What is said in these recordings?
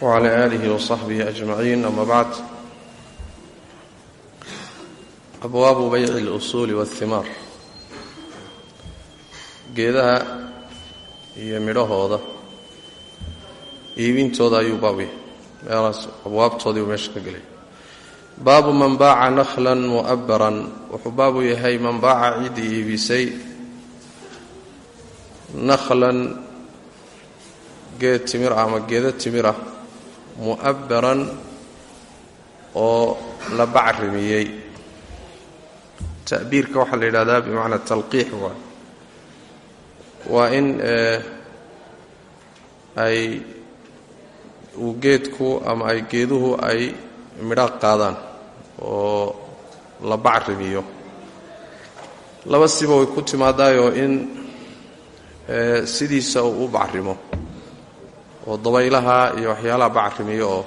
wcala aalihi wasaxbihi ajmaciin ama bacd abwaabu bayci اlusuuli waاhimaar geedaha iyo midhahooda iibintooda ayuu baab yahay meelaas abwaabtoodiiuu meesha ka gelay baabu man baaca nakhlan mu'abaran wuxuu baabu yahay man baaca ciddii iibisay nakhlan geed timir ah ama geeda timir mu'abbaran oo la bacrimiyey. Ta'biirka waxaa la yidhahdaa bimacnaa talqiix waa. Waa in ay uu geedku ama ay geeduhu ay midho qaadaan oo la bacrimiyo. Laba siba way ku timaadaayoo in sidiisa uu u bacrimo oo dabaylaha iyo waxyaalaha bacrimiyo oo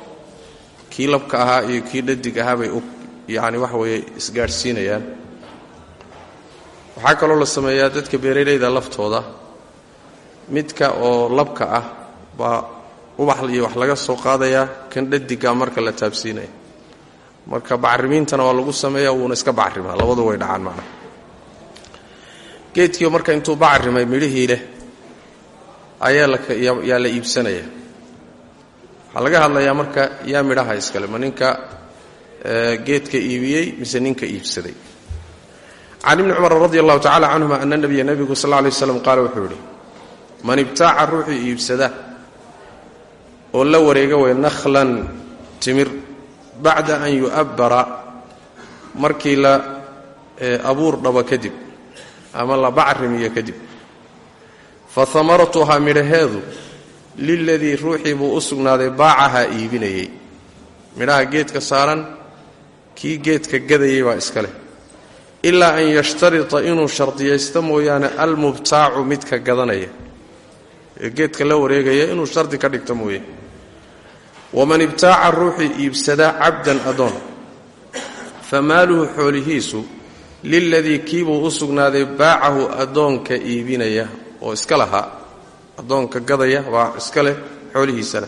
kii labka ahaa iyo kii dhadig ahaa bay u yacani waxa weeye isgaadhsiinayaan. Waxaa kaloo la sameeyaa dadka beeralayda laftooda. Midka oo labka ah baa ubax iyo wax laga soo qaadayaa kan dhadiga marka la taabsiinaya marka bacrimiintana waa lagu sameeya wuuna iska bacrimaa labadu way dhacaan macnaha geedkii marka intuu bacrimay midhihii leh ayaa yaa la iibsanaya. Waxaa laga hadlayaa marka yaa midhaha iskale ma ninka geedka iibiyey mise ninka iibsaday. Can ibni cumar radi allahu tacala canhuma ana nabiya nebigu sal lla lay waslam qaala wuxuu yidhi man ibtaaca ruuxii iibsada oo la wareega way nakhlan timir bacda an yu'abbara markii la abuur dhabo kadib ama la bacrimiyo kadib fa hamaratuhaa midhaheedu liladii ruuxii buu u sugnaaday baacahaa iibinayey. Midhaha geedka saaran kii geedka gadayay baa iska leh. Ilaa an yashtarita inuu shardiyaysto mooyaane almubtaacu midka gadanaya. Ee geedka la wareegaya inuu shardi ka dhigto mooye. Waman ibtaaca ruuxii iibsadaa cabdan adoon fa maaluhu xoolihiisu liladii kiibuu u sugnaaday baacahu addoonka iibinaya oo iska lahaa addoonka gadaya baa iska leh xoolihiisana.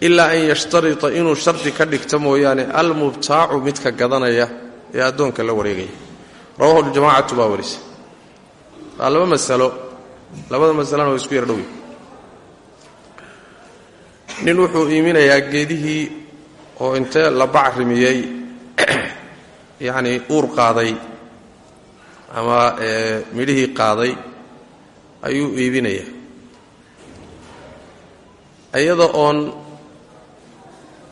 Ilaa an yashtarita inuu shardi ka dhigto mooyaane almubtaacu midka gadanaya ee addoonka la wareegaya. Rawahu ljamacatu baa warisa waa laba masalo labada masalana waa isku yar dhowi nin wuxuu iiminayaa geedihii oo intee la bacrimiyey yacnii uur qaaday ama midhihii qaaday ayuu iibinayaa. Iyada oon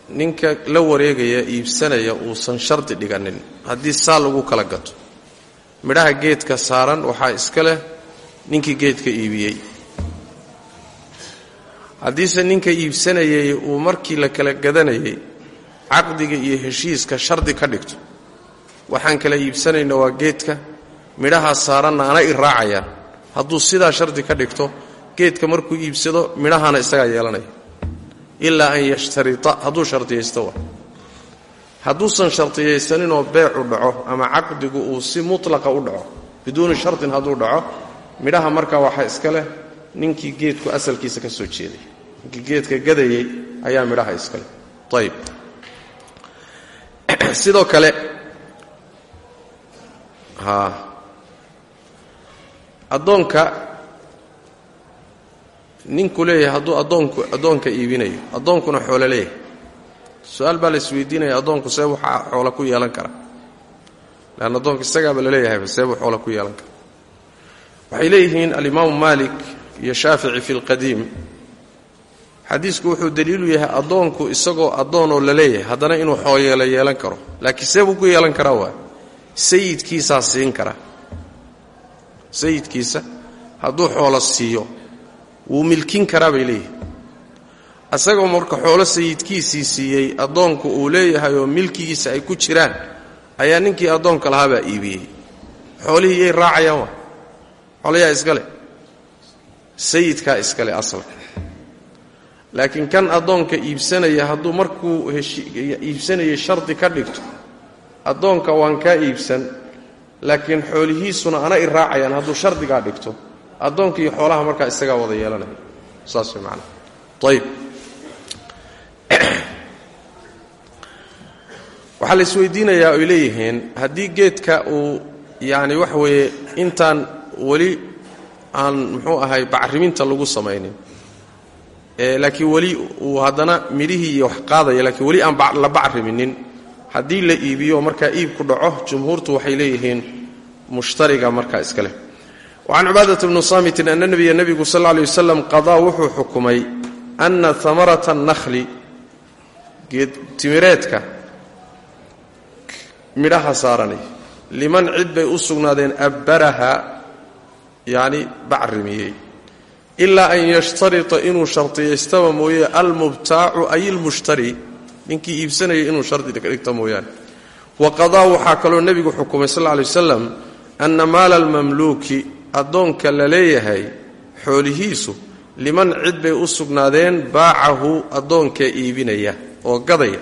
ninka la wareegaya iibsanaya uusan shardi dhiganin haddii saa lagu kala gato. Midhaha geedka saaran waxaa iska leh ninkii geedka iibiyey. Haddiise ninka iibsanayay uu markii la kala gadanayay caqdiga iyo heshiiska shardi ka dhigto. Waxaan kala iibsanayna waa geedka midhaha saaranna ana i raacayaan hadduu sidaa shardi ka dhigto geedka markuu iibsado midhahana isagaa yeelanaya ilaa an yashtarita hadduu shardiyaysto wa hadduusan shardiyaysaninoo beecu dhaco ama caqdigu uu si mutlaqa u dhaco biduuni shardin hadduu dhaco midhaha markaa waxaa iska leh ninkii geedku asalkiisa ka soo jeeday. Ninkii geedka gadayay ayaa midhaha iska leh. Ayib sidoo kale addoonka ninku leeyahay hadduu addoonku addoonka iibinayo addoonkuna xoolo leeyahay. Su'aal baa la isweydiinaya addoonku see waxaa xoola ku yeelan kara. Leanna addoonka isagaaba la leeyahayba seebuu xoola ku yeelan kara. Waxay leeyihiin alimaamu maalik iyo shaafici fi lqadiim xadiisku wuxuu daliilu yahay addoonku isagoo addoonoo la leeyahay haddana inuu xooyeelo yeelan karo. Laakiin seebuu ku yeelan karaa waa? Sayidkiisaa siin kara sayidkiisa hadduu xoolo siiyo wuu milkin karaa bay leeyihiin isagoo marka xoolo sayidkiisii siiyey addoonku uu leeyahay oo milkigiisa ay ku jiraan ayaa ninkii addoonka lahaabaa iibiyey. Xoolihii yay raacayaan wa xoolayaa iskale sayidkaa iskale asalka. Laakiin kan addoonka iibsanaya hadduu markuu iibsanayay shardi ka dhigto addoonka waan kaa iibsan laakiin xoolihiisuna ana i raacayaan hadduu shardigaa dhigto. Addoonka iyo xoolaha markaa isagaa wada yeelanaya saas way macanaha ayib waxaa la isweydiinayaa oy leeyihiin haddii geedka uu yacni waxa weeye intaan weli aan muxuu ahay bacriminta lagu samaynin laakiin weli uu haddana midhihii iyo wax qaadaya laakiin weli aan la bacriminin haddii la iibiyo markaa iib ku dhaco jumhuurtu waxay leeyihiin mushtariga markaa iska leh. Wacan cibaadata bnu saamitin ana nebiya nebigu sal alay wasalam qadaa wuxuu xukumay ana hamarata annahli geed timireedka midhaha saaranay liman cid bay u sugnaadeen abbaraha yacni bacrimiyey ilaa an yashtarita inuu shardiyaystaba mooye almubtaacu ay ilmushtari ninkii iibsanaya inuu shardi ka dhigta mooyaane. Wa waxaa kaloo nebigu xukumay sal alay wasalam anna maala almamluuki addoonka la leeyahay xoolihiisu liman cid bay u sugnaadeen baacahu addoonkee iibinaya oo gadaya.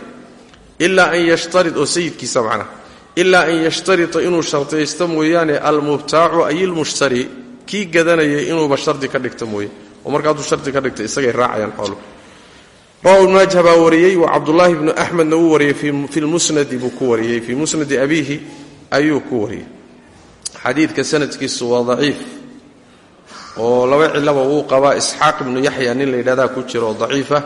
Ilaa an yashtarid oo sayidkiisa macnaha ilaa an yashtarita inuu shardiyaysto mooyaane almubtaacu ay ilmushtari kii gadanayay inuuba shardi ka dhigta mooye. Oo marka hadduu shardi ka dhigta isagay raacayaan xooluhu rawahu ibnu maajah baa wariyey wa cabdullaahi bnu axmedna wuu wariyey fi lmusnadi buu ku wariyey fii musnadi abiihi ayuu ku wariyey. Xadiidka sanadkiisu waa daciif oo laba cilaba wuu qabaa. Isxaaq ibnu yaxya nin la yidhahdaa ku jira oo daciifa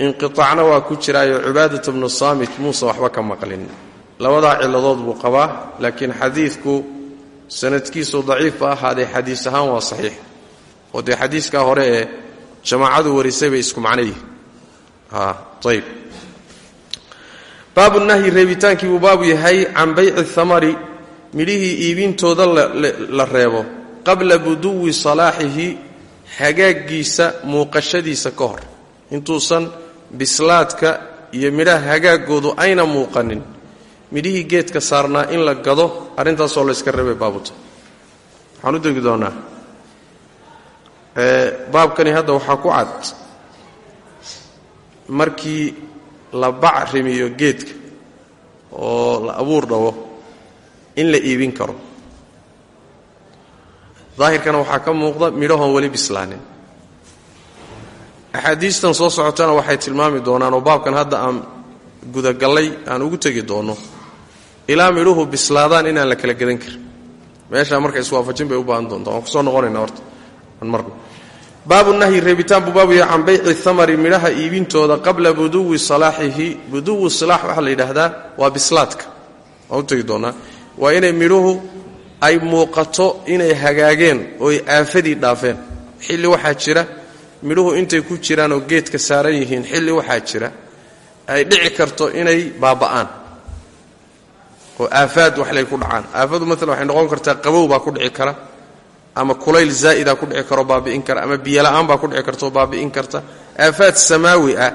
inqiaacna waa ku jiraayo cibaadata bnu saamit muusa waxba ka maqlin. Labadaa ciladood buu qabaa laakiin xadiidku sanadkiisu daciif ba ahaadee xadiis ahaan waa saxiix. Oo dee xadiiskaa hore ee jamaacadu warisay bay isku macno yihiin ayb baabu nahyi reebitaankii buu baabu yahay can bayci thamari midhihii iibintooda la reebo qabla buduwi salaaxihi hagaaggiisa muuqashadiisa ka hor. Intuusan bislaadka iyo midhaha hagaagoodu ayna muuqanin midhihii geedka saarnaa in la gado arrintaasoo layska reebay baabuta waxaan u degi doonaa baabkani hadda waxaa ku cad. Markii la bacrimiyo geedka oo la abuur dhawo in la iibin karo. Daahirkana waxaa ka muuqda midhahoon weli bislaanin. Axaadiistan soo socotana waxay tilmaami doonaan oo baabkan hadda aan gudagallay aan ugu tegi doonno ilaa midhuhu bislaadaan inaan la kala gadan karin. Meeshaa marka iswaafajin bay u baahan doontaa. Waan ku soo noqonaynaa horta. Aan marna baabu nahyi reebitaan buu baabu yahay can bayci thamari midhaha iibintooda qabla buduwi salaaxihi buduwi salaax waxaa la yidhaahdaa waa bislaadka. Waan u tegi doonnaa waa inay midhuhu ay muuqato inay hagaageen ooy aafadii dhaafeen. Xilli waxaa jira midhuhu intay ku jiraan oo geedka saaran yihiin xilli waxaa jira ay dhici karto inay baaba'aan. Oo aafaad waxlay ku dhacaan. Aafadu maalan waxay noqon kartaa qabow baa ku dhici kara ama kulayl zaa'ida ku dhici karoo baabi'in kara ama biyola'aan baa ku dhici kartaoo baabi'in karta. Aafaad samaawi ah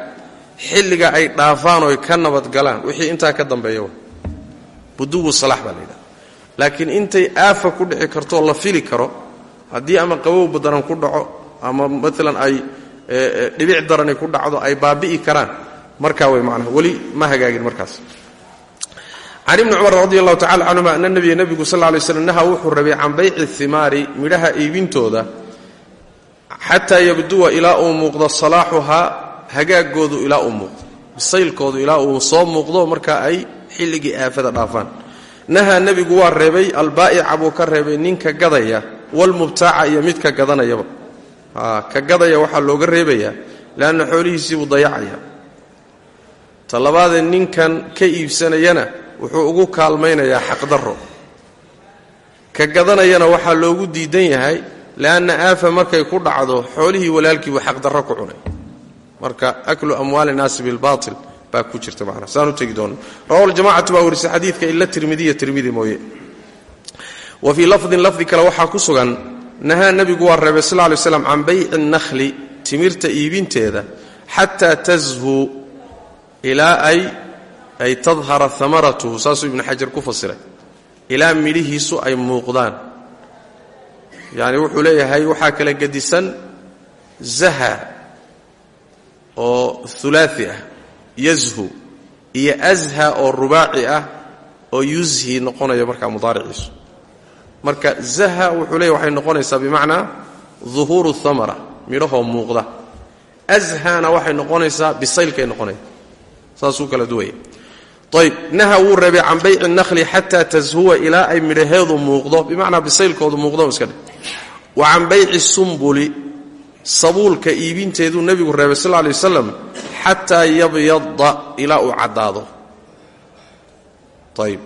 xilliga ay dhaafaan oo ay ka nabadgalaan wixii intaa ka dambeeya buduwu salaax baa la yidhaha laakiin intay aafa ku dhici kartooo la fili karo haddii ama qabow daran ku dhaco ama maalan ay dhibic darani ku dhacdo ay baabi'i karaan markaa way macnaha weli ma hagaagin markaas can ibni cumar radi allahu tacala canhuma ana nabiya nebigu sal lay slam naha wuxuu rabay can bayci himaari midhaha iibintooda xataa yabduwa ilaa uu muuqdo salaaxuhaa hagaagoodu ilaa uu muuqdo bisaylkoodu ilaa uu soo muuqdo marka ay xilligii aafada dhaafaan nahaa nebigu waa reebay albaa'ica buu ka reebay ninka gadaya walmubtaaca iyo midka gadanayaba ka gadaya waxaa looga reebayaa leanna xoolihiisiibuu dayacaya ta labaadee ninkan ka iibsanayana wuxuu ugu kaalmaynayaa xaqdarro ka gadanayana waxaa loogu diidan yahay leanna aafa markay ku dhacdo xoolihii walaalkiibuu xaqdarro ku cunay. Marka aklu amwaali naasi bilbaatil baa ku jirta macnaa saan u tegi doona rawahu ljamacatu baa warisay xadiidka ila tirmidiya tirmidi mooye. Wa fii lafdin lafdi kale waxaa ku sugan nahaa nebigu waa reebay sal lay slam can bayci nahli timirta iibinteeda xataa tashu ilaa ay ay tadhara amaratuhu saasuu ibnu xajar ku fasiray. Ilaa midhihiisu ay muuqdaan. Yacni wuxuu leeyahay waxaa kala gedisan zaha oo hulaai ah yazhu iyo azha oo rubaaci ah oo yuzhi noqonaya markaa mudaariciisu. Marka zaha wuxuu leeyahy waxay noqonaysaa bimacnaa duhuuru thamara midhahoo muuqda. Azhana waxay noqonaysaa bisaylkay noqonaysa saasuu kala duwaya ayb naha wuu reebay can bayci nahli xataa tashuwa ilaa ay midhaheedu muuqdo bimacnaa bisaylkoodu muuqdo iska dhe wa can bayci sumbuli sabuulka iibinteeduu nebigu reebay sal lay wasalam xataa yabyada ilaa uu caddaado. Ayb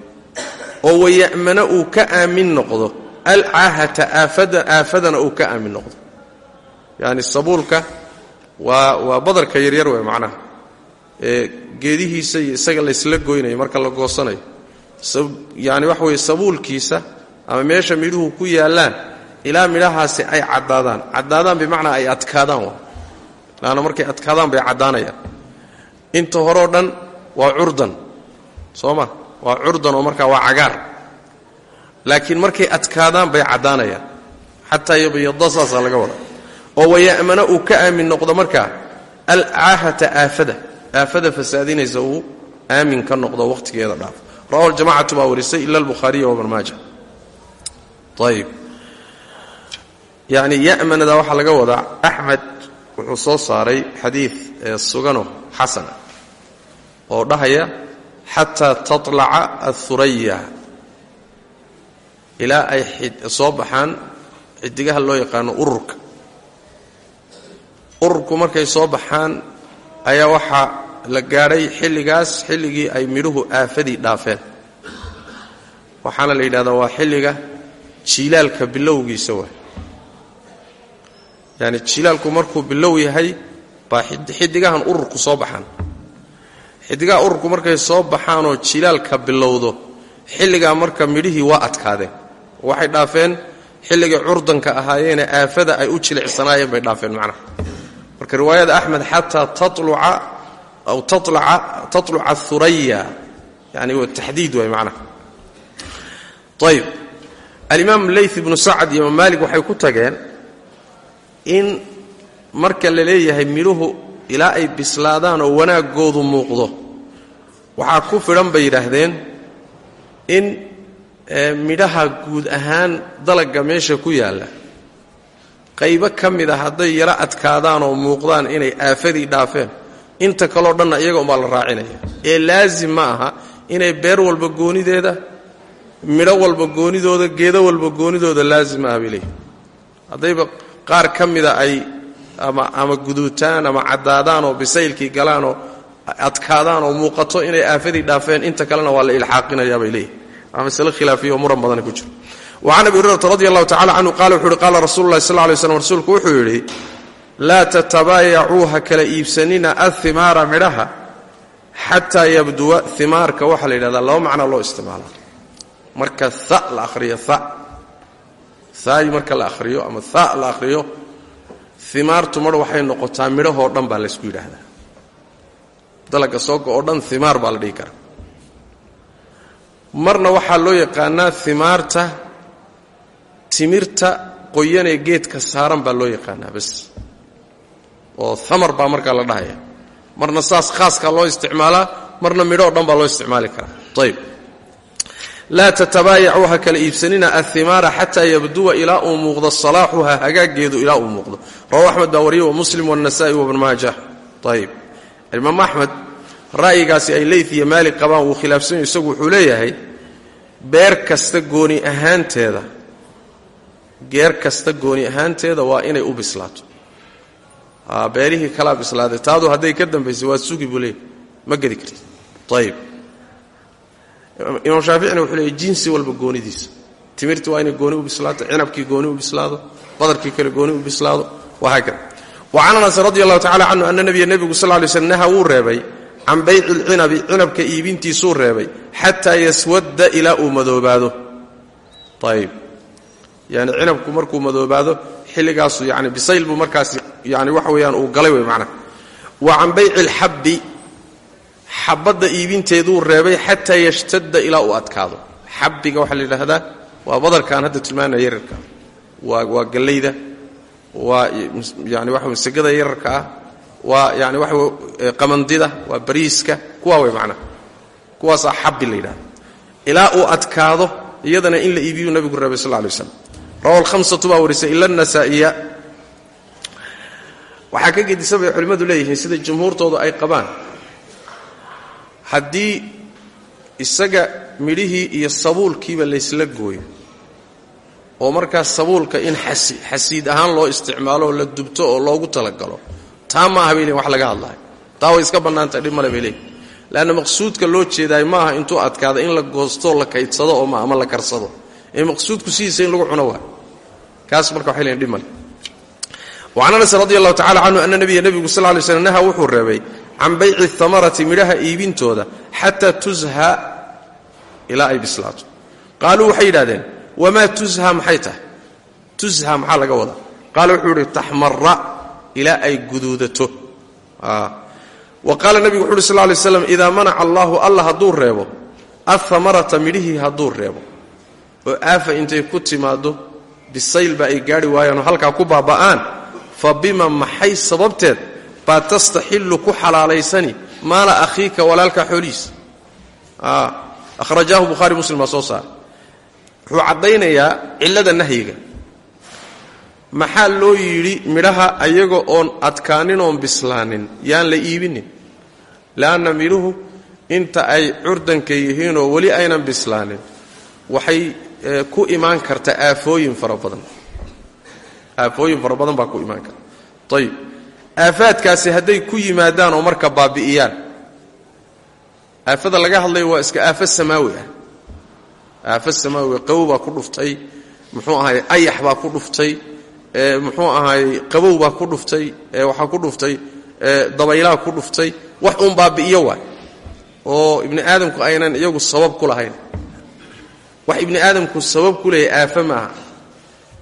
oo waya'mana uu ka aamin noqdo alcaahata aafadana uu ka aamin noqdo. Yani sabuulka waa waa badarka yaryar wey macnaha geedihiisa iyo isaga laysla goynayo marka la goosanayo. Yani waxa weye sabuulkiisa ama meesha midhuhu ku yaallaan ilaa midhahaasi ay caddaadaan. Caddaadaan bimacnaa ay adkaadaan waa. Laanna markay adkaadaan bay caddaanayaan. Inta horeo dhan waa curdan soo ma? Waa curdan oo markaa waa cagaar. Laakiin markay adkaadaan bay caddaanayaan. Xataa yabyada saasaa laga wada oo waya'mana uu ka aamin noqdo markaa alcaahata aafada aafada fasaadinaysa uu aamin ka noqdo wakhtigeeda dhaaf. Rawahu ljamacatu baa warisay ila albukhaariya wabn ayib yani ya'manada waxaa laga wadaa axmed wuxuu soo saaray xadiid sugano xasana oo dhahaya xataa taطlaca athuraya ilaa ay soo baxaan xidigaha loo yaqaano ururka. Ururku markay soo baxaan ayaa waxaa la gaadhay xilligaas xilligii ay midhuhu aafadii dhaafeen. Waxaana la yidhahdaa waa xilliga jiilaalka bilowgiisa waay. Yaani jilaalku markuu bilow yahay baa xidigahan ururku soo baxaan. Xidigaha ururku markay soo baxaanoo jilaalka bilowdo xilligaa marka midhihii waa adkaadeen. Waxay dhaafeen xilligay curdanka ahaayeene aafada ay u jilicsanaayeen bay dhaafeen macnaha. Marka riwaayada axmed xataa taluca aw taluca athuraya yani taxdiid waay macnaha ayib alimaam leyth ibnu sacad iyo imaam maalik waxay ku tageen in marka la leeyahay midhuhu ilaa ay bislaadaan oo wanaaggoodu muuqdo waxaa ku fidhan bay yidhaahdeen in midhaha guud ahaan dalagga meesha ku yaalla qaybo ka mid a hadday yaro adkaadaan oo muuqdaan inay aafadii dhaafeen inta kaleo dhanna iyaga umbaa la raacinaya. Ee laasim ma aha inay beer walba goonideeda midho walba goonidooda geedo walba goonidooda laazim ma aha bay leeyihiin haddayba qaar ka mida ay ama ama guduutaan ama caddaadaan oo bisaylkii galaan oo adkaadaan oo muuqato inay aafadii dhaafeen inta kalena waa la ilxaaqinayaa bay leeyihiin waa masale khilaafiya oo muran badani ku jiro wacan abi hurayrata radi allahu tacala canhu qaala wuxu uhi qaala rasulu llahi sal lay slam rasuulku wuxuu yidhi laa tatabaayacuu ha kala iibsanina ahimaara midhaha xataa yabduwa himaarka waxaa la yidhahdaa laba macnaa loo isticmaala marka ha la ahriyo haay marka la ahriyo ama ha la ahriyo himaartu mar waxay noqotaa midhahoo dhan baa laysku yidhaahdaa. Dalaga sooga oo dhan himaar baa la dhihi karaa. Marna waxaa loo yaqaanaa himaarta timirta qoyanee geedka saaran baa loo yaqaanaa bas oo hamar baa markaa la dhahaya. Marna saas khaaskaa loo isticmaalaa marna midho dhan baa loo isticmaali karaa. Ayb laa tatabaayacu ha kala iibsanina ahimaara xataa yabduwa ilaa uu muuqdo salaaxuha hagaaggeedu ilaa uu muuqdo. Rawahu axmed baa wariye wamuslim wاnasa'i wabn maaja. Ayb imaam axmed ra'yigaasi ay leyt iyo maalik qabaan wuu khilaafsanyo isagu wuxuu beer kasta gooni ahaanteeda geer kasta gooni ahaanteeda waa inay u bislaato beerihii kalaa bislaaday. Taadu hadday ka dambaysay waa sugi buu ma gedi kartid. Ayib imaam shaaficina wuxuu leeyay jinsi walba goonidiisa. Timirtii waa inay gooni u bislaato cinabkii gooni u bislaado badarkii kale gooni u bislaado. Wahaakada wa can anas radi allahu tacala canhu ana nabiya nebigu sal lay slm naha reebay can bayci lcinabi cinabka iibintiisuu reebay xataa yaswadda ilaa uu madoobaado. Ayib cinabku markuu madoobaado xilligaasu yani bisayl buu markaasi yani waxa weeyaan uu galay wey macnaha. Wa can bayci alxabbi xabadda iibinteeduu reebay xataa yashtada ilaa uu adkaado. Xabbiga waxaa la yidhaahdaa waa badarkaan hadda tilmaanaya yararka. Waa waa gallayda waa yani waxa masagada yararka ah waa yani waxa qamandida waa bariiska kuwaa wey macnaha. Kuwaasaa xabbi la yidhahda ilaa uu adkaado iyadana in la iibiyuu nabigu reebay sal lay slam rawa alhamsatu baa warisay ila anasaa'iya waxaa ka gedisan bay culimmadu leeyihiin sida jumhuurtoodu ay qabaan. Haddii isaga midhihii iyo sabuulkiiba laysla gooyo oo markaas sabuulka in xasiid ahaan loo isticmaalo la dubto oo loogu talagalo taa ma aha bay leeyiin wax laga hadlahay. Taa way iska bannaantahay dhib male bay leeyihiin maqsuudka loo jeedaay ma aha intuu adkaada in la goostoo la kaydsado oo ma ama la karsado. Ee maqsuudku sidiisa in lagu cuno waay. Kaas marka waxay leeyiin dhib wacan anas radi allahu tacala canhu ana nabiya nebigu sal lay slm wuxuu reebay can bayci hamarati midhaha iibintooda xataa tuzha ilaa ay bislaato qaaluu waxay yidhahdeen wamaa tuzha maxay tahay tuzha maxaa laga wadaa wuxuu yidhi taxmara ilaa ay guduudato wa qaala nebigu wuxu uhi sal lay slam idaa manaca allaahu reebo ahamarata midhihii hadduu reebo oo aafa intay ku timaaddo bisaylba ay gaadhi waayaanoo halkaa ku baaba'aan fa bima maxay sababteed? Baa tastaxillu ku xalaalaysani? Maala akhiika walaalka xoolihiisa akhrajaahu bukhaari muslim baa soo saaray. Wuxuu caddaynayaa cillada nahyiga. Maxaa loo yidhi midhaha ayaga oon adkaanin oon bislaanin? Yaan la iibinin. Le'anna midhuhu inta ay curdanka yihiinoo weli aynan bislaanin. Waxay ku imaan karta aafooyin fara badan aafooyin fara badan baa ku imaan karta ayib aafaadkaasi hadday ku yimaadaan oo marka baabi'iyaan. Aafada laga hadlaya waa iska aafo samaawi ah. Aafo samaawi qabow baa ku dhuftay. Muxuu ahaay ayax baa ku dhuftay. Muxuu ahaay qabow baa ku dhuftay. Waxaa ku dhuftay dabaylaa ku dhuftay. Wax uun baabi'iyo waay. Oo ibni aadamku aynan iyagu sabab ku lahayn. Wax ibni aadamku sabab ku leeyahy aafe maaha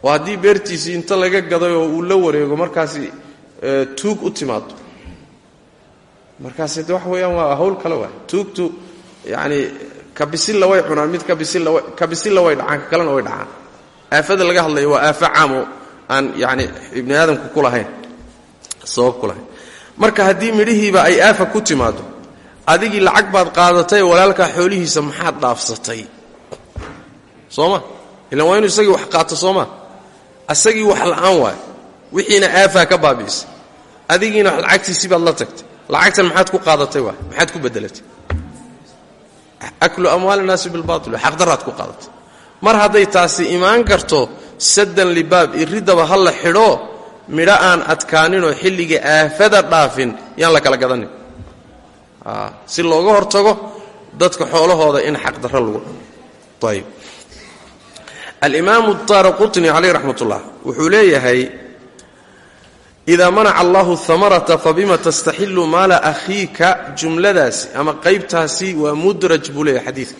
oo haddii beertiisii inta laga gaday oo uu la wareego markaasi tuug u timaado markaasi de wax weeyaan waa hawl kale waay. Tuugtu yacani kabisilla way cunaan mid kabisilla kabisilla way dhacaan ka kalena way dhacaan. Aafada laga hadlaya waa aafo caamo aan yacani ibni aadamku ku lahayn sabab ku lahayn. Marka haddii midhihiiba ay aafa ku timaado adigii lacag baad qaadatay walaalkaa xoolihiisa maxaad dhaafsatay? Soo ma? Ilan waa inuu isagii wax qaato soo ma asagii wax la'aan waay. Wixiina aafaa ka baabi'isay adigiina lacagtiisii baad la tagtay. Lacagtan maxaad ku qaadatay waay. Maxaad ku bedelatay. Aklu amwaal innaasi bilbatil xaqdaraad ku qaadatay. Mar hadday taasi imaan karto saddan libaab iridaba ha la xidho midho aan adkaaninoo xilliga aafada dhaafin yaan la kala gadanin. Si looga hortago dadka xoolahooda in xaqdarro lagu dhao ayb alimaamu daara qutni calayh raxmat ullah wuxuu leeyahay idaa manaca allahu hamarata fabima tastaxilu maala akhiika jumladaasi ama qaybtaasi waa mudraj buu leeyahay xadiidka.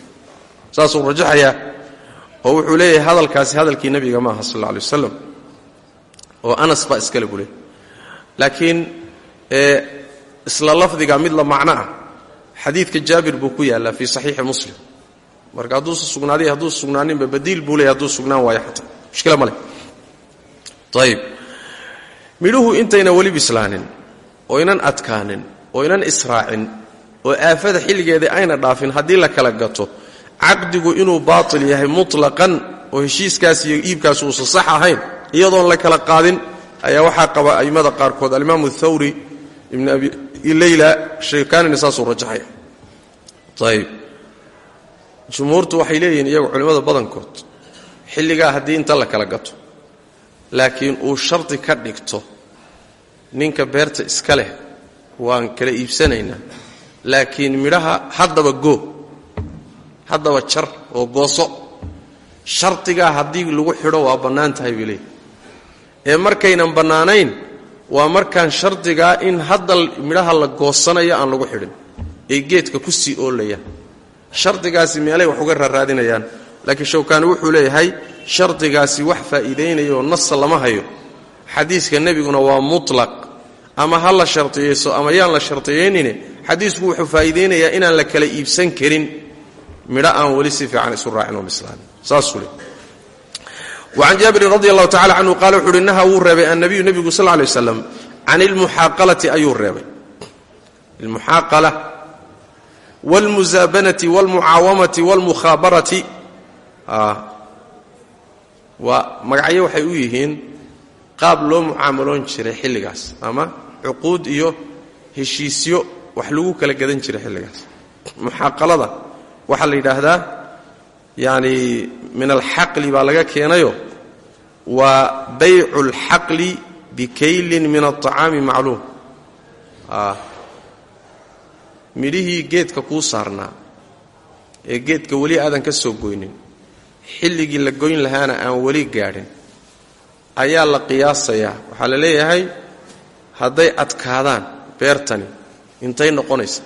Saasuu rajaxayaa oo wuxuu leeyahay hadalkaasi hadalkii nebiga maaha sal alla alay wasalam oo anas baa iskale buu leeyahy laakiin isla lafdiga mid la macno ah xadiidka jaabir buu ku yaallaa fii saxiixi muslim marka hadduusa sugnaaday hadduusa sugnaaninba badiil buu leeyahy hadduu sugnaan waayo xataa. Mushkila ma leh. Ayib midhuhu intayna weli bislaanin oo ynan adkaanin oo ynan israacin oo aafada xilligeeda ayna dhaafin haddii la kala gato caqdigu inuu baatil yahay mutlaqan oo heshiiskaas iyo iibkaas uusan sax ahayn iyadoon la kala qaadin ayaa waxaa qaba a'immada qaarkood. Alimaamu thawri ibn abi leyla shaykaanina saasuu rajaxaya jumhuurtu waxay leeyihiin iyagu culimmada badankood xilligaa haddii inta la kala gato laakiin uu shardi ka dhigto ninka beerta iska leh waan kala iibsanaynaa. Laakiin midhaha haddaba goo haddaba jar oo gooso shardigaa haddii lagu xidho waa bannaan tahay bay ee markaynan bannaanayn waa markaan shardigaa in hadda midhaha la goosanayo aan lagu xidhin ay geedka ku sii oolayaan shardigaasi meelay wax uga raaraadinayaan laakiin shawkaani wuxuu leeyahay shardigaasi wax faa'iidaynaya oo nasa lama hayo. Xadiiska nebiguna waa mutlaq. Ama ha la shartiyeyso ama yaan la shartiyeynine xadiisku wuxuu faa'iideynayaa inaan la kala iibsan karin. Midho aan weli si fiican isu raacin oo bislaanin saasuu le wacan jaabirin radi allahu tacala canhu qaala wuxu uhi naha wuu reebay annabiyu nebigu sal lla lay waslam can ilmuxaaqalati ayuu reebay wاlmusaabanati wاlmucaawamati wاlmukhaabarati waa magacyo waxay u yihiin qaab loo mucaamaloon jiray xilligaas ama cuquud iyo heshiisyo wax lagu kala gadan jiray xilligaas muxaaqalada waxaa la yidhaahdaa yani min alxaqli baa laga keenayo waa baycu اlxaqli bikaylin min aلطacaami macluum midhihii geedka kuu saarnaa ee geedka weli aadan ka soo goynin xilligii la goyn lahaana aan weli gaadhin ayaa la qiyaasayaa waxaa la leeyahay hadday adkaadaan beertani intay noqonaysa.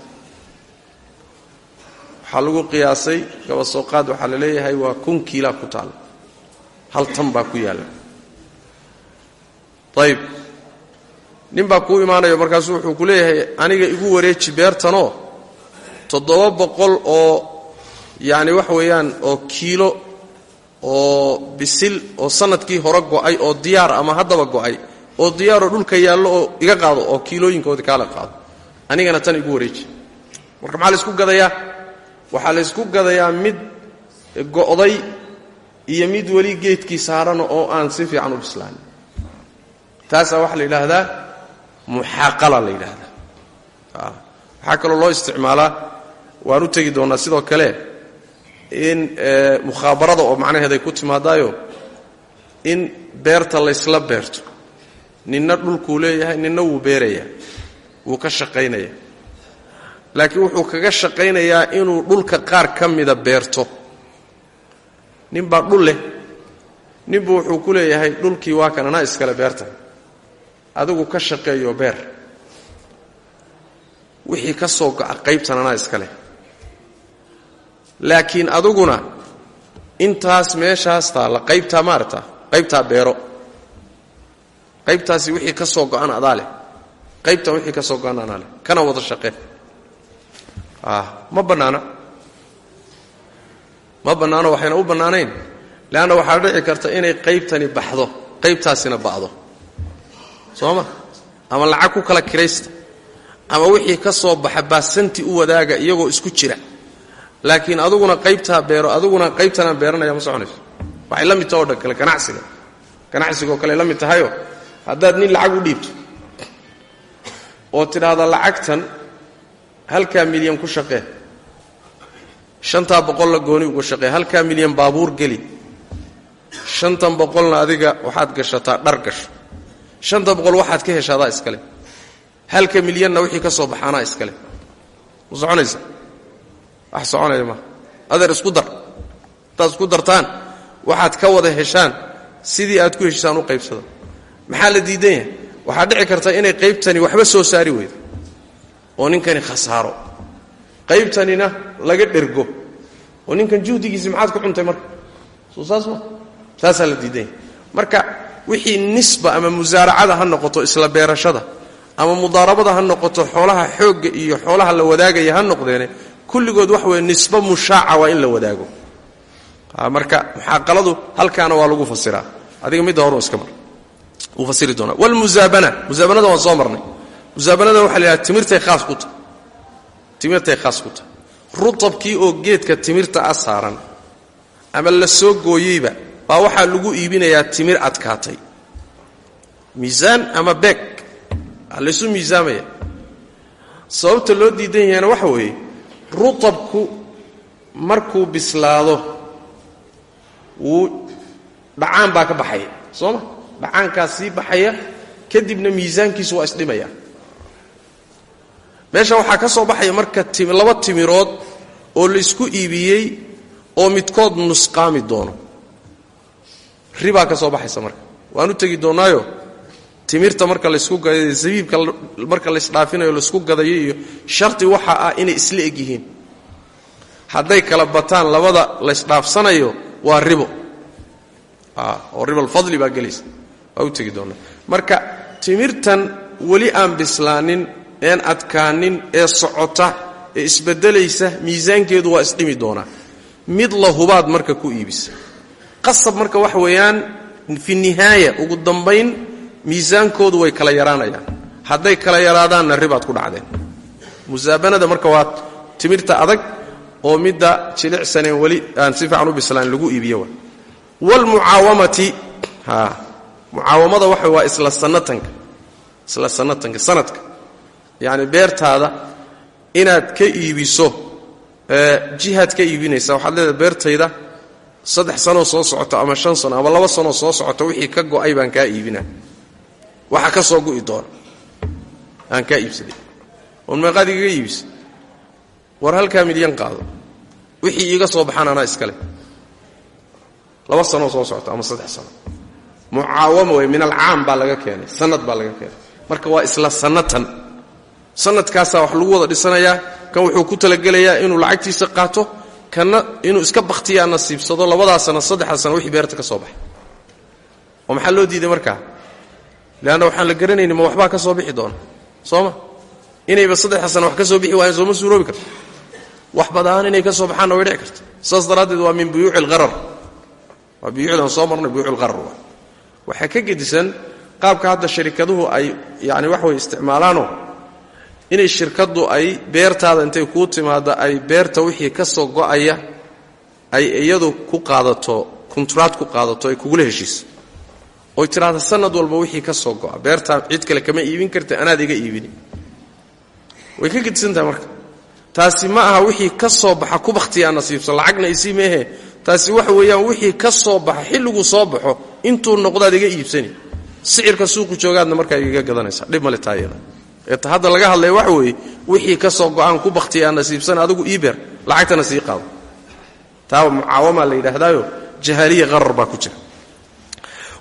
Waxaa lagu qiyaasay gabasooqaad waxaa la leeyahay waa kun kiilaa ku taalla hal tan baa ku yaalla ayib nin baa kuu imaanayo markaasu wuxuu ku leeyahay aniga igu wareeji beertanoo toddoba boqol oo yacni wax weeyaan oo kiilo oo bisil oo sannadkii hore go'ay oo diyaar ama haddaba go'ay oo diyaaroo dhulka yaallo oo iga qaado oo kiilooyinkoodii kaala qaado. Anigana tan igu wareeji. Marka maxaa laysku gadayaa? Waxaa laysku gadayaa mid go'day iyo mid weli geedkii saarana oo aan si fiican u bislaanin. Taasaa waxaa la yidhaahdaa muxaaqala la yidhaahdaa waxaa kaloo loo isticmaalaa waan u tegi doonnaa sidoo kale in mukhaabarada oo macnaheeday ku timaadaayo in beerta laysla beerto. Ninna dhulkuu leeyahay ninna wuu beerayaa wuu ka shaqaynaya. Laakiin wuxuu kaga shaqaynayaa inuu dhulka qaar ka mida beerto. Ninbaa dhul leh ninbu wuxuu ku leeyahay dhulkii waa kan anaa iskale beerta adigu ka shaqeeyo beer. Wixii ka soo go'a qaybtan anaa iska leh. Laakiin aduguna intaas meeshaas taalla qaybtaa maarata qaybtaa beero. Qaybtaasi wixii ka soo go'an adaa leh. Qaybtan wixii ka soo go'an anaa kana wada shaqee ma bannaana ma bannaano waxayna u bannaanayn. Leanna waxaa dhici karta inay qaybtani baxdo. Qaybtaasina ba'do soo ma ama lacag ku kala kiraysta. Ama wixii ka soo baxa baasanti u wadaaga iyagoo isku jira. Laakiin aduguna qaybtaa beero aduguna qaybtanaan beeranaya ma soconayso. Waxay la mid taha o dhan kale ganacsiga. Ganacsigoo kale la mid tahayo. Haddaad nin lacag u dhiibto oo tidhaahda lacagtan halkaa milyan ku shaqee shantaa boqolla gooni uga shaqee halkaa milyan baabuur geli shantan boqolna adiga waxaad gashataa dhar gasho shanta boqol waxaad ka heshaadaa iskale halka milyanna wixii ka soo baxaanaa iskale ma soconaysa? Wax soconaya maa adeer isku dar. Haddaad isku dartaan waxaad ka wada heshaan sidii aad ku heshisaan u qaybsada maxaa la diidan yahay? Waxaa dhici karta inay qaybtani waxba soo saari weydo. Oo ninkani khasaaro. Qaybtanina laga dhergo. Oo ninkan juhdigiisii maxaad ku cuntay marka? Soo ma. Saasaa la diidan yahay. Marka wixii nisba ama musaaracada ha noqoto isla beerashada ama mudaarabada ha noqoto xoolaha xoogga iyo xoolaha la wadaagaya ha noqdeene kulligood wax weye nisba mushaaca waa in la wadaago. Marka muxaaqaladu halkaana waa lagu fasiraa. Adiga midda hore iska mar. Wuu fasiri doonaa. Wlmusaabana musaabanada waan soo marnay. Musaabanada waxa la timirtay khaas ku tahay. Timirtay khaas ku tahay. Rutabkii oo geedka timirta a saaran ama la soo gooyeyba baa waxaa lagu iibinayaa timir adkaatay. Miisaan ama beeg? Laysu miisaamaya. Sababta loo diidan yahayna waxa weeye rutabku markuu bislaado wuu dhacaan baa ka baxaya soo ma? Dhacaankaas sii baxaya kadibna miisaankiisu waa isdhimaya. Meesha waxaa ka soo baxaya marka laba timirood oo laysku iibiyey oo midkood nusqaami doono ribaa ka soo baxaysa marka. Waan u tegi doonnaayo timirta marka laysku gadayo zabiibka marka laysdhaafinayo laysku gadayo iyo sharti waxa ah inay isla eg yihiin. Hadday kala bataan labada laysdhaafsanayo waa ribo. Oo ribalfadli baa gelaysa. Waa u tegi doonnaa marka timirtan weli aan bislaanin een adkaanin ee socota ee isbeddelaysa miisaankeedu waa isdhimi doonaa. Mid la hubaad marka ku iibisa qasab marka waxa weeyaan fi nihaaya ugu dambayn miisaankoodu way kala yaraanayaan. Hadday kala yaraadaanna ribaad ku dhacdeen. Musaabanada marka waa timirta adag oo midda jilicsaneen weli aan si fiican u bislaan lagu iibiyo wlmucaawamati mucaawamada waxa waa isla sanatanka isla sanatanka sanadka yacni beertaada inaad ka iibiso jihaad ka iibinaysa waxaad leedahay beertayda saddex sanoo soo socoto ama shan sano ama laba sanoo soo socoto wixii ka go'ay baan kaa iibina waxa ka soo gu'i doona. Aan kaa iibsaday on meeqaad igaga iibisa. War halkaa milyan qaado. Wixii iiga soo baxaan anaa iskale laba sanoo soo socota ama saddex sano. Mucaawama wey min alcaam baa laga keenay. Sanad baa laga keenay. Marka waa isla sanatan. Sanadkaasaa wax lagu wada dhisanayaa kan wuxuu ku talagelayaa inuu lacagtiisa qaato kanna inuu iska bakhtiyaa nasiibsado labadaa sana saddexda sana wixii beerta ka soo baxay. Oo maxaa loo diiday markaa? Leanna waxaan la garanayni ma waxbaa ka soo bixi doona soo inayba saddexda sana wax ka soo bixi waayeen sooma suuroobi karto. Wax badaan inay ka soo baxaanna way dhici karta saas daraaddeed waa min buyuuci algharar waa buyuucdaan soo marnay buyuuc algharar waa. Waxaa ka gedisan qaabka hadda sharikaduhu ay yani wax way isticmaalaanoo inay shirkaddu ay beertaada intay kuu timaaddo ay beerta wixii ka soo go'aya ay iyadu ku qaadato kontraad ku qaadato ay kugula heshiiso oy tidhaahda sanad walba wixii ka soo go'a. Beertaa cid kale kama iibin karta anaad iga iibini way ka gedisan tahay marka. Taasi ma aha wixii ka soo baxa ku bakhtiyaa nasiibso lacagna isii meehe. Taasi waxa weeyaan wixii ka soo baxa xilliguu soo baxo intuu noqdaad iga iibsani. Sicirka suuqu joogaadna markaa igaga gadanaysa dhib male taayada hadda laga hadlaya waxa weeye wixii ka soo go'aan ku bakhtiyaa nasiibsan adigu iibeer lacagtana sii qaado. Taa mucaawamaa la yidhaahdaayo jahaaliya qarar baa ku jira.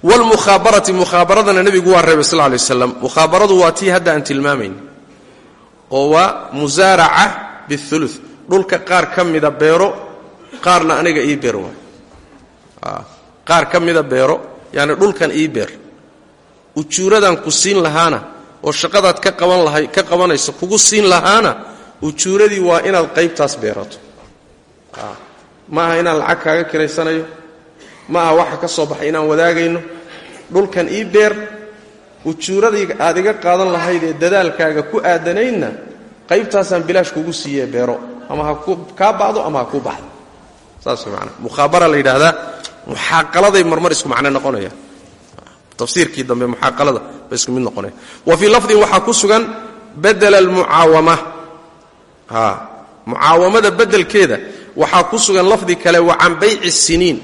Wlmukhaabarati mukhaabaradana nebigu waa reebay sal lay waslam mukhaabaradu waa tii hadda aan tilmaamayn oo waa musaaraca biulu dhulka qaar ka mida beero qaarna aniga ii beer waay. Qaar ka mida beero yani dhulkan ii beer. Ujuuradan ku siin lahaana oo shaqadaad ka qabanayso kugu siin lahaana ujuuradii waa inaad qaybtaas beerato. Ma aha inaan lacag kaaga kiraysanayo ma aha waxa ka soo baxay inaan wadaagayno. Dhulkan ii beer ujuuradii aad iga qaadan lahayd ee dadaalkaaga ku aadanaydna qaybtaasaan bilaash kugu siiye beero. Ama ha kaa bacdo ama ha kuu baxdo. Saas man mukhaabara la yidhaahdaa muxaaqaladay marmar isku macno noqonayaan tafsiirkii dambe muxaaqalada bay isku mid noqonaya wa fii lafdin waxaa ku sugan badela almucaawama. Mucaawamada bedelkeeda waxaa ku sugan lafdi kale wa can bayci siniin.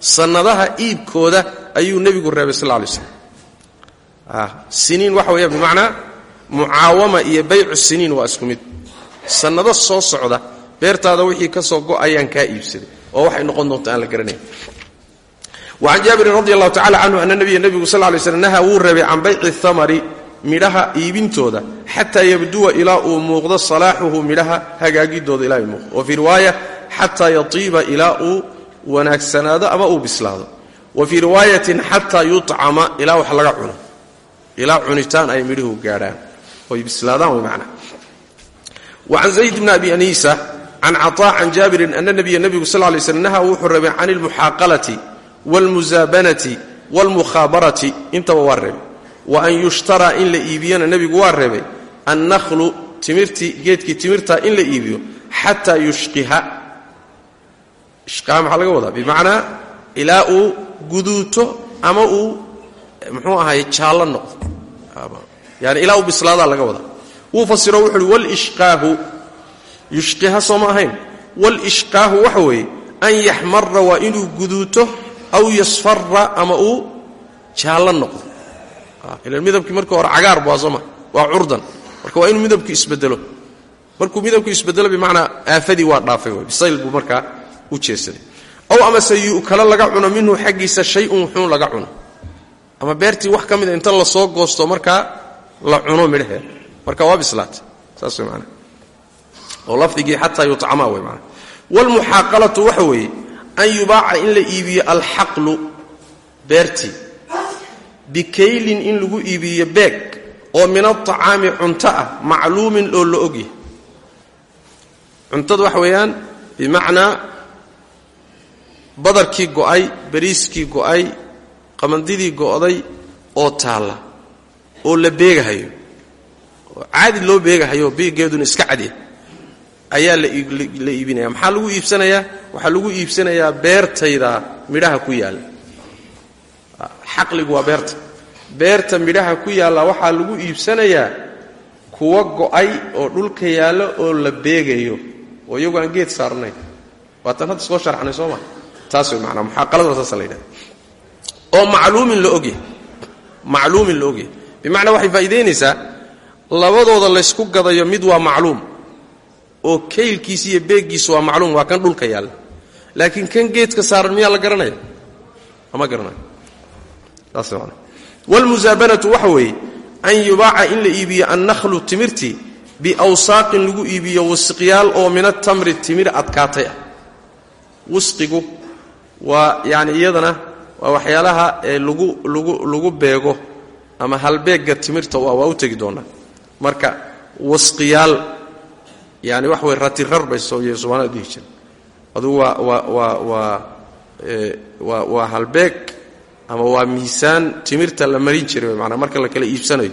Sannadaha iibkooda ayuu nebigu reebay sal lay slam siniin waxa weya bimacnaa mucaawama iyo baycu siniin waa isku mid. Sannado soo socda beertaada wixii ka soo go'ayaan kaa iibsaday oo waxay noqon doonta aan la garanayn wacan jaabirin radi allahu tacala canhu ana nabiya nebigu sal lay slm naha wuu reebay can bayci thamari midhaha iibintooda xataa yabduwa ilaa uu muuqdo salaaxuhu midhaha hagaagidooda ilaa muuqdo. Wa fii riwaaya xataa yatiiba ilaa uu wanaagsanaado ama uu bislaado. Wa fii riwaayatin xataa yucama ilaa wax laga cuno. Ilaa cunitaan ay midhuhu gaadhaan. Oy bislaadaan way macnaa wacan zayd bni abi aniisa can caطaa can jaabirin ana nabiya nebigu sal lay slm naha wuxuu reebay can ilmuxaaqalati wاlmusaabanati wاlmukhaabarati intaba waa reebay wa an yushtaraa in la iibiyana nebigu waa reebay annahlu timirtii geedkii timirtaa in la iibiyo xataa yushqiha ishqaha maxaa laga wadaa bimacnaa ilaa uu guduuto ama uu muxuu ahaay jaallo noqdo yani ilaa uu bislaadaa laga wadaa wuu fasiro wuxu uhi wlishqaahu waa inuu guduuto aw yasfara ama uu jaallo noqdo. Ila midabkii marka hore cagaar baa sooma waa curdan. Marka waa inuu midabku isbedelo. Markuu midabku isbedelo bimacnaa aafadii waa dhaafay wey bisayl buu markaa u jeesaday. Ow amase yu'kalo laga cuno minhu xaggiisa shay-un wuxuun laga cuno. Ama beertii wax ka mida inta la soo goosto markaa la cuno midhaheeda marka waa bislaatay. Saas way maanaa oo lafdigii xataa yucamaa wey maanaa waalmuxaaqalatu waxa weeye an yubaaca in la iibiyo alxaqlu beertii bikaylin in lagu iibiyo beeg oo min alطacaami cunto ah macluumin oo la ogyahay. Cuntadu waxa weeyaan bimacnaa badarkii go'ay bariiskii go'ay qamandidii go'day oo taalla oo la beegahayo. Oo caadi loo beegahayo beegeeduna iska cadya ayaa la iibinaya. Maxaa lagu iibsanayaa waxaa lagu iibsanayaa beertayda midhaha ku yaalla xaqligu waa beerta. Beerta midhaha ku yaalla waxaa lagu iibsanayaa kuwa go'ay oo dhulka yaalla oo la beegayo oo iyagu aan geed saarnayn. Waatan hadda soo sharxnay soo maa taas way manaa muxaaqaladuna saasa la yidhaha oo macluumin la ogyahay macluumin la ogyahay bimacnaa waxay faa'iidaynaysaa labadooda laysku gadayo mid waa macluum oo kaylkiisi iyo beeggiisu waa macluum waa kan dhulka yaalla laakiin kan geedka saaran miyaa la garanaya lama garanayo? Waxa weeye an yubaaca in la iibiyo annahlu timirtii biawsaaqin lagu iibiyo wasqyaal oo min atamri timir adkaatay ah. Wasqigu waa yani iyadana waa waxyaalaha ee lagu lagu lagu beego ama halbeegga timirta waa waa u tegi doonaa marka wasqiyaal yani waxa way ratirar bay soomaalida dhihi jira adugu waa waa waa waa waa waa halbeeg ama waa miisaan timirta la marin jiray manaa marka la kala iibsanayo.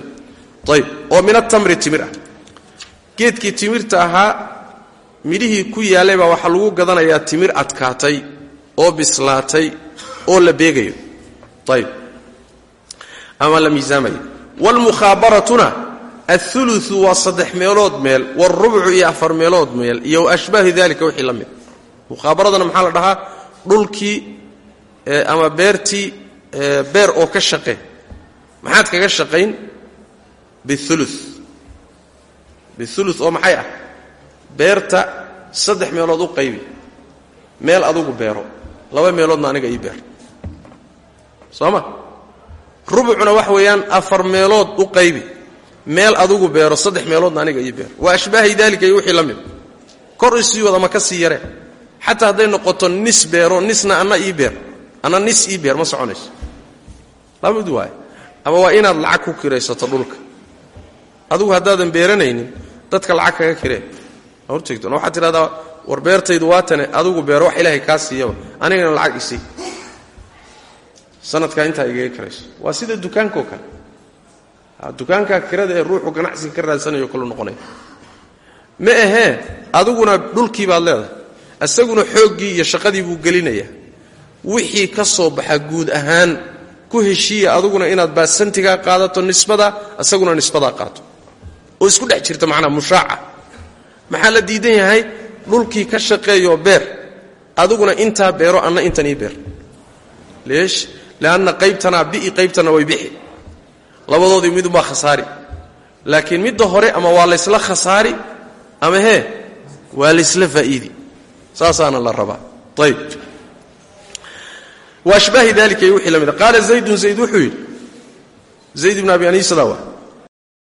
Ayb oo min atamri timir ah. Timirta ahaa midhihii ku yaallay baa waxaa lagu gadanayaa timir adkaatay oo bislaatay oo la beegayo. Ayb ama la miisaamayo wlmukhaabaratuna auluu waa saddex meelood meel wاlrubcu iyo afar meelood meel iyo ashbaahi dalika wixii la mid mukhaabaradana maxaa la dhahaa dhulkii ama beertii beer oo ka shaqe maxaad kaga shaqayn biulu biulu oo maxay ah beerta saddex meelood u qaybi meel adugu beero laba meeloodna aniga ii beer soo ma rubucuna waxa weeyaan afar meelood u qaybi meel adugu beero saddex meeloodna aniga ii beer waa ashbaahi daalika iyo wixii la kor isii wada ma ka sii yaree xataa hadday noqoto nis beero nisna anna ii beer. Anna nis ii beer ma soconayso. Laba mid ama waa inaad lacag ku kiraysato dhulka. Adugu haddaadan beeranaynin dadka lacag kaga kiree hortagton waxaad tidhahdaa war beertaydu waatane adugu beero wax ilaahay kaa siiyaba. Anigana lacag isii sanadkaa intaa igaga kirayso. Waa sida dukaankaoo kale dukaankaa kirada ee ruuxu ganacsiga ka raadsanayo kalu noqonaya ma ahee adiguna dhulkii baad leedahay. Isaguna xooggii iyo shaqadii buu gelinayaa wixii ka soo baxa guud ahaan ku heshiiya aduguna inaad baasantigaa qaadato nisbada isaguna nisbadaa qaato. Oo isku dhex jirta macnaa mushaaca. Maxaa la diidan yahay? Dhulkii ka shaqeeyoo beer. Aduguna intaa beero anna intan ii beer. Leesh leanna qaybtanaa bi'i qaybtanna way bixi labadoodii midunbaa khasaari. Laakiin midda hore ama waa laysla khasaari ama hee waa laysla faa'iidi. Saasaana la rabaa. Ayb waashbaahi dalika iyo wixii la mida qaala zaydun zayd wuxuu yidhi zayd ibn abi aniisada